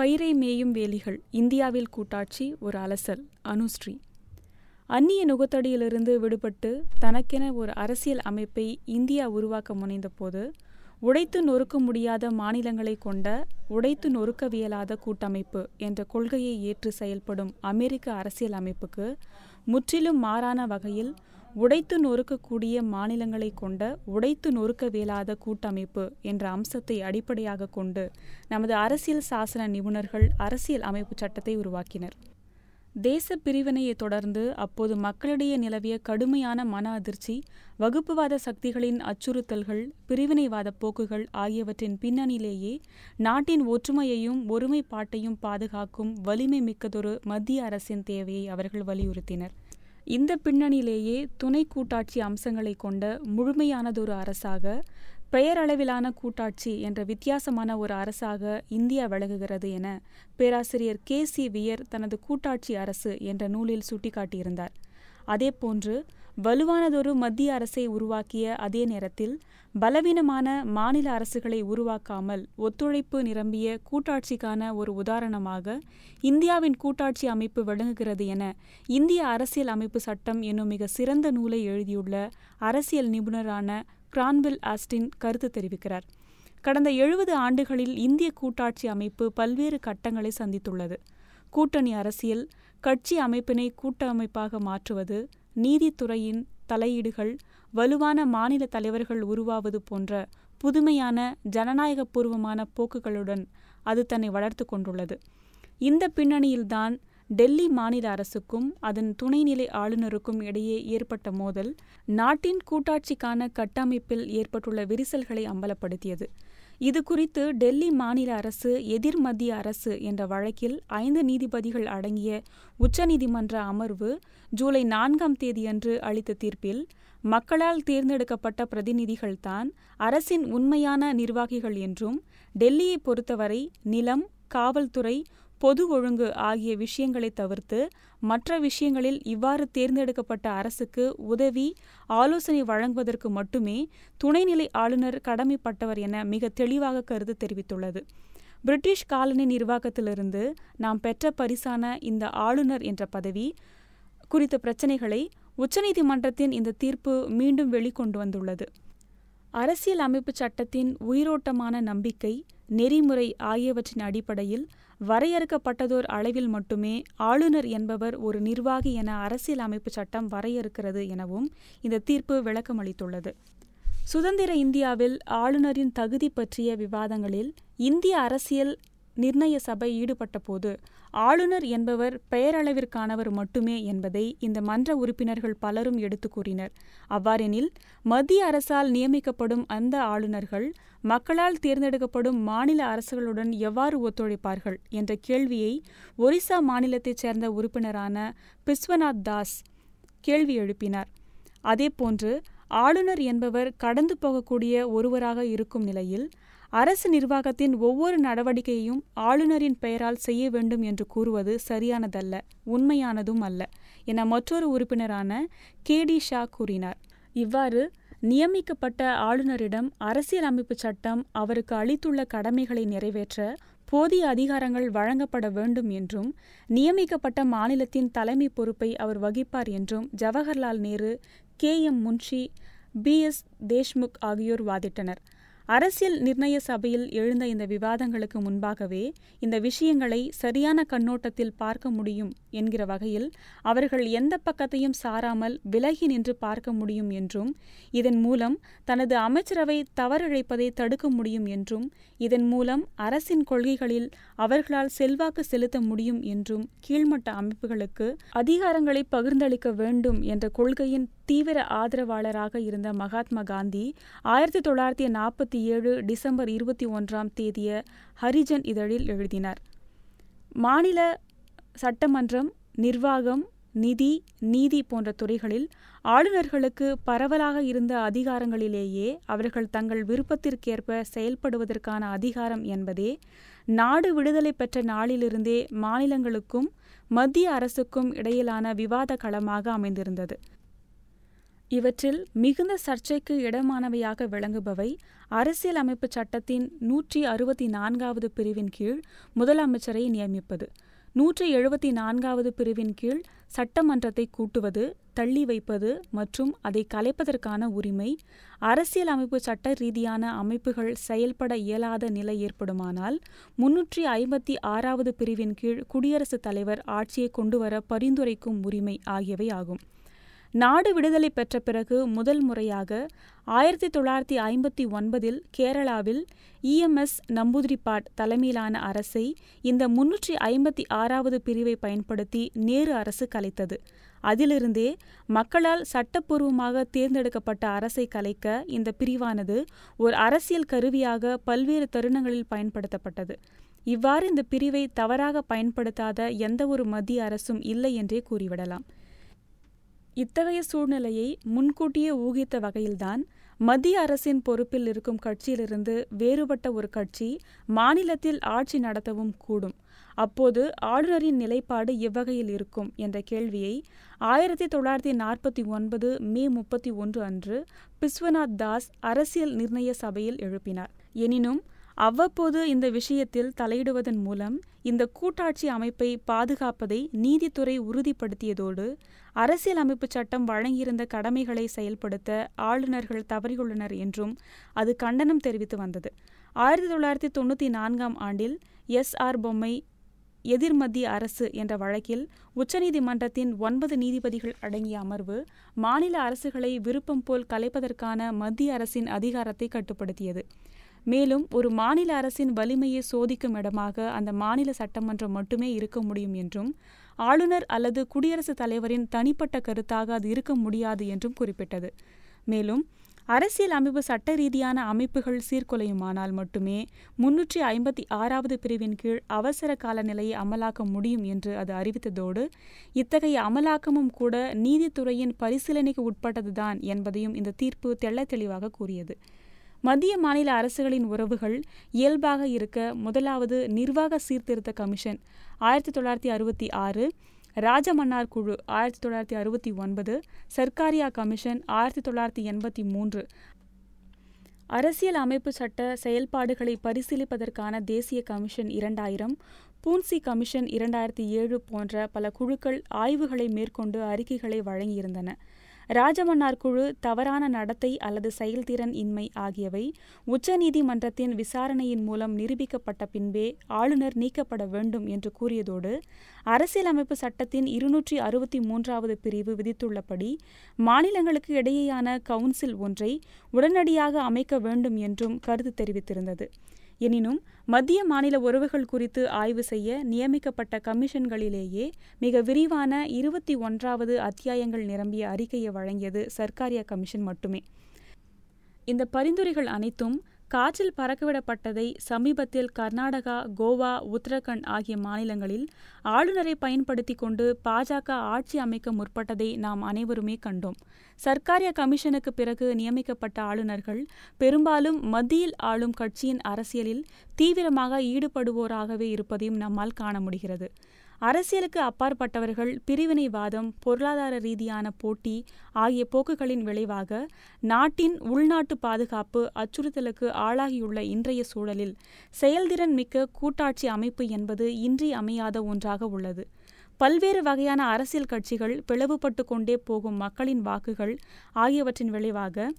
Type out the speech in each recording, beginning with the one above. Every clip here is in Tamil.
பயிரை மேயும் வேலிகள் இந்தியாவில் கூட்டாட்சி ஒரு அலசல் அனுஸ்ரீ. அந்நிய நுகத்தடியிலிருந்து விடுபட்டு தனக்கென ஒரு அரசியல் அமைப்பை இந்தியா உருவாக்க முனைந்தபோது உடைத்து நொறுக்க முடியாத மாநிலங்களை கொண்ட உடைத்து நொறுக்கவியலாத கூட்டமைப்பு என்ற கொள்கையை ஏற்று செயல்படும் அமெரிக்க அரசியல் அமைப்புக்கு முற்றிலும் மாறான வகையில் உடைத்து நொறுக்கக்கூடிய மாநிலங்களை கொண்ட உடைத்து நொறுக்கவியலாத கூட்டமைப்பு என்ற அம்சத்தை அடிப்படையாக கொண்டு நமது அரசியல் சாசன நிபுணர்கள் அரசியல் அமைப்பு சட்டத்தை உருவாக்கினர். தேச பிரிவினையை தொடர்ந்து அப்போது மக்களிடையே நிலவிய கடுமையான மன அதிர்ச்சி வகுப்புவாத சக்திகளின் அச்சுறுத்தல்கள் பிரிவினைவாத போக்குகள் ஆகியவற்றின் பின்னணியிலேயே நாட்டின் ஒற்றுமையையும் ஒருமைப்பாட்டையும் பாதுகாக்கும் வலிமை மிக்கதொரு மத்திய அரசின் தேவையை அவர்கள் வலியுறுத்தினர். இந்த பின்னணியிலேயே துணை கூட்டாட்சி அம்சங்களை கொண்ட முழுமையானதொரு அரசாக பெயரளவிலான கூட்டாட்சி என்ற வித்தியாசமான ஒரு அரசாக இந்தியா விளங்குகிறது என பேராசிரியர் கே சி வியர் தனது கூட்டாட்சி அரசு என்ற நூலில் சுட்டிக்காட்டியிருந்தார். அதேபோன்று வலுவானதொரு மத்திய அரசை உருவாக்கிய அதே நேரத்தில் பலவீனமான மாநில அரசுகளை உருவாக்காமல் ஒத்துழைப்பு நிரம்பிய கூட்டாட்சிக்கான ஒரு உதாரணமாக இந்தியாவின் கூட்டாட்சி அமைப்பு விளங்குகிறது என இந்திய அரசியல் அமைப்பு சட்டம் என்னும் மிக சிறந்த நூலை எழுதியுள்ள அரசியல் நிபுணரான கிரான்வில் ஆஸ்டின் கருத்து தெரிவிக்கிறார். கடந்த எழுபது ஆண்டுகளில் இந்திய கூட்டாட்சி அமைப்பு பல்வேறு கட்டங்களை சந்தித்துள்ளது. கூட்டணி அரசியல் கட்சி அமைப்பினை கூட்டமைப்பாக மாற்றுவது நீதித்துறையின் தலையீடுகள் வலுவான மாநில தலைவர்கள் உருவாவது போன்ற புதுமையான ஜனநாயகபூர்வமான போக்குகளுடன் அது தன்னை வளர்த்து கொண்டுள்ளது. இந்த பின்னணியில்தான் டெல்லி மாநில அரசுக்கும் அதன் துணைநிலை ஆளுநருக்கும் இடையே ஏற்பட்ட மோதல் நாட்டின் கூட்டாட்சிக்கான கட்டமைப்பில் ஏற்பட்டுள்ள விரிசல்களை அம்பலப்படுத்தியது. இது குறித்து டெல்லி மாநில அரசு எதிர் மத்திய அரசு என்ற வழக்கில் ஐந்து நீதிபதிகள் அடங்கிய உச்சநீதிமன்ற அமர்வு ஜூலை நான்காம் தேதியன்று அளித்த தீர்ப்பில் மக்களால் தேர்ந்தெடுக்கப்பட்ட பிரதிநிதிகள்தான் அரசின் உண்மையான நிர்வாகிகள் என்றும் டெல்லியை பொறுத்தவரை நிலம் காவல்துறை பொது ஒழுங்கு ஆகிய விஷயங்களை தவிர்த்து மற்ற விஷயங்களில் இவ்வாறு தேர்ந்தெடுக்கப்பட்ட அரசுக்கு உதவி ஆலோசனை வழங்குவதற்கு மட்டுமே துணைநிலை ஆளுநர் கடமைப்பட்டவர் என மிக தெளிவாக கருத்து தெரிவித்துள்ளது. பிரிட்டிஷ் காலனி நிர்வாகத்திலிருந்து நாம் பெற்ற பரிசான இந்த ஆளுநர் என்ற பதவி குறித்த பிரச்சினைகளை உச்சநீதிமன்றத்தின் இந்த தீர்ப்பு மீண்டும் வெளிக்கொண்டு வந்துள்ளது. அரசியல் அமைப்பு சட்டத்தின் உயிரோட்டமான நம்பிக்கை நெறிமுறை ஆகியவற்றின் அடிப்படையில் வரையறுக்கப்பட்டதோர் அளவில் மட்டுமே ஆளுநர் என்பவர் ஒரு நிர்வாகி என அரசியல் அமைப்பு சட்டம் வரையறுக்கிறது எனவும் இந்த தீர்ப்பு விளக்கமளித்துள்ளது. சுதந்திர இந்தியாவில் ஆளுநரின் தகுதி பற்றிய விவாதங்களில் இந்திய அரசியல் நிர்ணய சபை ஈடுபட்ட போது ஆளுநர் என்பவர் பெயரளவிற்கானவர் மட்டுமே என்பதை இந்த மன்ற உறுப்பினர்கள் பலரும் எடுத்து கூறினர். அவ்வாறெனில் மத்திய அரசால் நியமிக்கப்படும் அந்த ஆளுநர்கள் மக்களால் தேர்ந்தெடுக்கப்படும் மாநில அரசுகளுடன் எவ்வாறு ஒத்துழைப்பார்கள் என்ற கேள்வியை ஒரிசா மாநிலத்தைச் சேர்ந்த உறுப்பினரான பிஸ்வநாத் தாஸ் கேள்வி எழுப்பினார். அதேபோன்று ஆளுநர் என்பவர் கடந்து போகக்கூடிய ஒருவராக இருக்கும் நிலையில் அரசு நிர்வாகத்தின் ஒவ்வொரு நடவடிக்கையையும் ஆளுநரின் பெயரால் செய்ய வேண்டும் என்று கூறுவது சரியானதல்ல உண்மையானதும் அல்ல என மற்றொரு உறுப்பினரான கே டி ஷா கூறினார். இவ்வாறு நியமிக்கப்பட்ட ஆளுநரிடம் அரசியலமைப்பு சட்டம் அவருக்கு அளித்துள்ள கடமைகளை நிறைவேற்ற போதிய அதிகாரங்கள் வழங்கப்பட வேண்டும் என்றும் நியமிக்கப்பட்ட மாநிலத்தின் தலைமை பொறுப்பை அவர் வகிப்பார் என்றும் Jawaharlal Nehru K M Munshi P S Deshmukh ஆகியோர் வாதிட்டனர். அரசியல் நிர்ணய சபையில் எழுந்த இந்த விவாதங்களுக்கு முன்பாகவே இந்த விஷயங்களை சரியான கண்ணோட்டத்தில் பார்க்க முடியும் என்கிற வகையில் அவர்கள் எந்த பக்கத்தையும் சாராமல் விலகி நின்று பார்க்க முடியும் என்றும் இதன் மூலம் தனது அமைச்சரவை தவறிழைப்பதை தடுக்க முடியும் என்றும் இதன் மூலம் அரசின் கொள்கைகளில் அவர்களால் செல்வாக்கு செலுத்த முடியும் என்றும் கீழ்மட்ட அமைப்புகளுக்கு அதிகாரங்களை பகிர்ந்தளிக்க வேண்டும் என்ற கொள்கையின் தீவிர ஆதரவாளராக இருந்த மகாத்மா காந்தி ஆயிரத்தி தொள்ளாயிரத்தி நாற்பத்தி ஏழு டிசம்பர் இருபத்தி ஒன்றாம் தேதிய ஹரிஜன் இதழில் எழுதினார். மாநில சட்டமன்றம் நிர்வாகம் நிதி நீதி போன்ற துறைகளில் ஆளுநர்களுக்கு பரவலாக இருந்த அதிகாரங்களிலேயே அவர்கள் தங்கள் விருப்பத்திற்கேற்ப செயல்படுவதற்கான அதிகாரம் என்பதே நாடு விடுதலை பெற்ற நாளிலிருந்தே மாநிலங்களுக்கும் மத்திய அரசுக்கும் இடையிலான விவாத களமாக அமைந்திருந்தது. இவற்றில் மிகுந்த சர்ச்சைக்கு இடமானவையாக விளங்குபவை அரசியலமைப்பு சட்டத்தின் நூற்றி அறுபத்தி நான்காவது பிரிவின் கீழ் முதலமைச்சரை நியமிப்பது. நூற்றி எழுபத்தி நான்காவது பிரிவின் கீழ் சட்டமன்றத்தை கூட்டுவது தள்ளி வைப்பது மற்றும் அதை கலைப்பதற்கான உரிமை அரசியலமைப்பு சட்ட ரீதியான அமைப்புகள் செயல்பட இயலாத நிலை ஏற்படுமானால் முன்னூற்றி ஐம்பத்தி ஆறாவது பிரிவின் கீழ் குடியரசுத் தலைவர் ஆட்சியை கொண்டுவர பரிந்துரைக்கும் உரிமை ஆகியவை ஆகும். நாடு விடுதலை பெற்ற பிறகு முதல் முறையாக ஆயிரத்தி தொள்ளாயிரத்தி ஐம்பத்தி ஒன்பதில் கேரளாவில் இஎம்எஸ் நம்பூதிரிப்பாட் தலைமையிலான அரசை இந்த முன்னூற்றி ஐம்பத்தி ஆறாவது பிரிவை பயன்படுத்தி நேரு அரசு கலைத்தது. அதிலிருந்தே மக்களால் சட்டப்பூர்வமாக தேர்ந்தெடுக்கப்பட்ட அரசை கலைக்க இந்த பிரிவானது ஒரு அரசியல் கருவியாக பல்வேறு தருணங்களில் பயன்படுத்தப்பட்டது. இவ்வாறு இந்த பிரிவை தவறாக பயன்படுத்தாத எந்தவொரு மத்திய அரசும் இல்லை என்றே கூறிவிடலாம். இத்தகைய சூழ்நிலையை முன்கூட்டியே ஊகித்த வகையில்தான் மத்திய அரசின் பொறுப்பில் இருக்கும் கட்சியிலிருந்து வேறுபட்ட ஒரு கட்சி மாநிலத்தில் ஆட்சி நடத்தவும் கூடும். அப்போது ஆளுநரின் நிலைப்பாடு எவ்வகையில் இருக்கும் என்ற கேள்வியை ஆயிரத்தி தொள்ளாயிரத்தி நாற்பத்தி ஒன்பது மே முப்பத்தி ஒன்று அன்று பிஸ்வநாத் தாஸ் அரசியல் நிர்ணய சபையில் எழுப்பினார். எனினும் அவ்வப்போது இந்த விஷயத்தில் தலையிடுவதன் மூலம் இந்த கூட்டாட்சி அமைப்பை பாதுகாப்பதை நீதித்துறை உறுதிப்படுத்தியதோடு அரசியல் அமைப்பு சட்டம் வழங்கியிருந்த கடமைகளை செயல்படுத்த ஆளுநர்கள் தவறியுள்ளனர் என்றும் அது கண்டனம் தெரிவித்து வந்தது. ஆயிரத்தி தொள்ளாயிரத்தி தொண்ணூற்றி நான்காம் ஆண்டில் எஸ். ஆர். பொம்மை எதிர்மத்திய அரசு என்ற வழக்கில் உச்சநீதிமன்றத்தின் ஒன்பது நீதிபதிகள் அடங்கிய அமர்வு மாநில அரசுகளை விருப்பம் போல் கலைப்பதற்கான மத்திய அரசின் அதிகாரத்தை கட்டுப்படுத்தியது. மேலும் ஒரு மாநில அரசின் வலிமையை சோதிக்கும் இடமாக அந்த மாநில சட்டமன்றம் மட்டுமே இருக்க முடியும் என்றும் ஆளுநர் அல்லது குடியரசுத் தலைவரின் தனிப்பட்ட கருத்தாக அது இருக்க முடியாது என்றும் குறிப்பிட்டது. மேலும் அரசியல் அமைப்பு சட்ட ரீதியான அமைப்புகள் சீர்குலையுமானால் மட்டுமே முன்னூற்றி ஐம்பத்தி ஆறாவது பிரிவின் கீழ் அவசர கால நிலையை அமலாக்க முடியும் என்று அது அறிவித்ததோடு இத்தகைய அமலாக்கமும் கூட நீதித்துறையின் பரிசீலனைக்கு உட்பட்டதுதான் என்பதையும் இந்த தீர்ப்பு தெள்ள தெளிவாக கூறியது. மத்திய மாநில அரசுகளின் உறவுகள் இயல்பாக இருக்க முதலாவது நிர்வாக சீர்திருத்த கமிஷன். ஆயிரத்தி தொள்ளாயிரத்தி அறுபத்தி ஆறு ராஜமன்னார் குழு ஆயிரத்தி தொள்ளாயிரத்தி அறுபத்தி ஒன்பது சர்க்காரியா கமிஷன் ஆயிரத்தி தொள்ளாயிரத்தி எண்பத்தி மூன்று. அரசியல் அமைப்பு சட்ட செயல்பாடுகளை பரிசீலிப்பதற்கான தேசிய கமிஷன் இரண்டாயிரம் பூன்சி கமிஷன் இரண்டாயிரத்தி ஏழு போன்ற பல குழுக்கள் ஆய்வுகளை மேற்கொண்டு அறிக்கைகளை வழங்கியிருந்தன. ராஜமன்னார் குழு தவறான நடத்தை அல்லது செயல்திறன் இன்மை ஆகியவை உச்சநீதிமன்றத்தின் விசாரணையின் மூலம் நிரூபிக்கப்பட்ட பின்பே ஆளுநர் நீக்கப்பட வேண்டும் என்று கூறியதோடு அரசியலமைப்பு சட்டத்தின் இருநூற்றி அறுபத்தி மூன்றாவது பிரிவு விதித்துள்ளபடி மாநிலங்களுக்கு இடையேயான கவுன்சில் ஒன்றை உடனடியாக அமைக்க வேண்டும் என்றும் கருத்து தெரிவித்திருந்தது. எனினும் மத்திய மாநில உறவுகள் குறித்து ஆய்வு செய்ய நியமிக்கப்பட்ட கமிஷன்களிலேயே மிக விரிவான இருபத்தி ஒன்றாவது அத்தியாயங்கள் நிரம்பிய அறிக்கையை வழங்கியது சர்க்காரியா கமிஷன் மட்டுமே. இந்த பரிந்துரைகள் அனைத்தும் காற்றில் பறக்கவிடப்பட்டதை சமீபத்தில் கர்நாடகா கோவா உத்தரகண்ட் ஆகிய மாநிலங்களில் ஆளுநரை பயன்படுத்தி கொண்டு பாஜக ஆட்சி அமைக்க முற்பட்டதை நாம் அனைவருமே கண்டோம். சர்க்காரிய கமிஷனுக்கு பிறகு நியமிக்கப்பட்ட ஆளுநர்கள் பெரும்பாலும் மத்தியில் ஆளும் கட்சியின் அரசியலில் தீவிரமாக ஈடுபடுவோராகவே இருப்பதையும் நம்மால் காண முடிகிறது. அரசியலுக்கு அப்பாற்பட்டவர்கள் பிரிவினைவாதம் பொருளாதார ரீதியான போட்டி ஆகிய போக்குகளின் விளைவாக நாட்டின் உள்நாட்டு பாதுகாப்பு அச்சுறுத்தலுக்கு ஆளாகியுள்ள இன்றைய சூழலில் செயல்திறன் மிக்க கூட்டாட்சி அமைப்பு என்பது இன்றி அமையாத ஒன்றாக உள்ளது. பல்வேறு வகையான அரசியல் கட்சிகள் பிளவுபட்டு கொண்டே போகும் மக்களின் வாக்குகள் ஆகியவற்றின் விளைவாக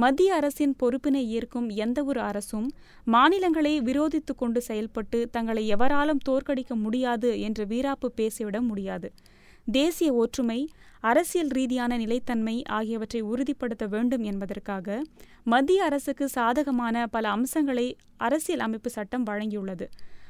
மத்திய அரசின் பொறுப்பினை ஏற்கும் எந்தவொரு அரசும் மாநிலங்களை விரோதித்து கொண்டு செயல்பட்டு தங்களை எவராலும் தோற்கடிக்க முடியாது என்று வீராப்பு பேசிவிட முடியாது. தேசிய ஒற்றுமை அரசியல் ரீதியான நிலைத்தன்மை ஆகியவற்றை உறுதிப்படுத்த வேண்டும் என்பதற்காக மத்திய அரசுக்கு சாதகமான பல அம்சங்களை அரசியல் அமைப்பு சட்டம் வழங்கியுள்ளது.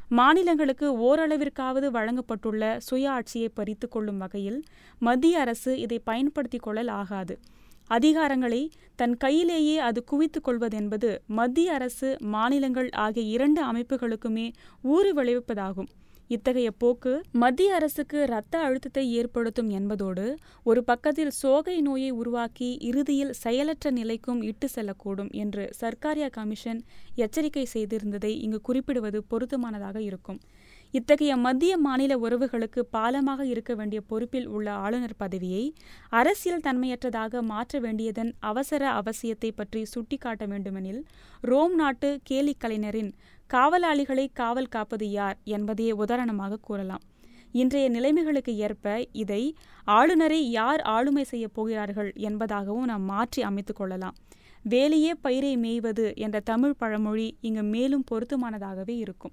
மாநிலங்களுக்கு ஓரளவிற்காவது வழங்கப்பட்டுள்ள சுய ஆட்சியை பறித்து கொள்ளும் வகையில் மத்திய அரசு இதை பயன்படுத்திக் கொள்ளல் ஆகாது. அதிகாரங்களை தன் கையிலேயே அது குவித்து கொள்வதென்பது மத்திய அரசு மாநிலங்கள் ஆகிய இரண்டு அமைப்புகளுக்குமே ஊறு விளைவிப்பதாகும். இத்தகைய போக்கு மத்திய அரசுக்கு இரத்த அழுத்தத்தை ஏற்படுத்தும் என்பதோடு ஒரு பக்கத்தில் சோகை நோயை உருவாக்கி இறுதியில் செயலற்ற நிலைக்கும் இட்டு செல்லக்கூடும் என்று சர்க்காரியா கமிஷன் எச்சரிக்கை செய்திருந்ததை இங்கு குறிப்பிடுவது பொருத்தமானதாக இருக்கும். இத்தகைய மத்திய மாநில உறவுகளுக்கு பாலமாக இருக்க வேண்டிய பொறுப்பில் உள்ள ஆளுநர் பதவியை அரசியல் தன்மையற்றதாக மாற்ற வேண்டியதன் அவசர அவசியத்தை பற்றி சுட்டிக்காட்ட வேண்டுமெனில் ரோம் நாட்டு கேலி கலைஞரின் காவலாளிகளை காவல் காப்பது யார்? என்பதையே உதாரணமாக கூறலாம். இன்றைய நிலைமைகளுக்கு ஏற்ப இதை ஆளுநரை யார் ஆளுமை செய்யப் போகிறார்கள் என்பதாகவும் நாம் மாற்றி அமைத்துக் கொள்ளலாம். வேலையே பயிரை மேய்வது என்ற தமிழ் பழமொழி இங்கு மேலும் பொருத்தமானதாகவே இருக்கும்.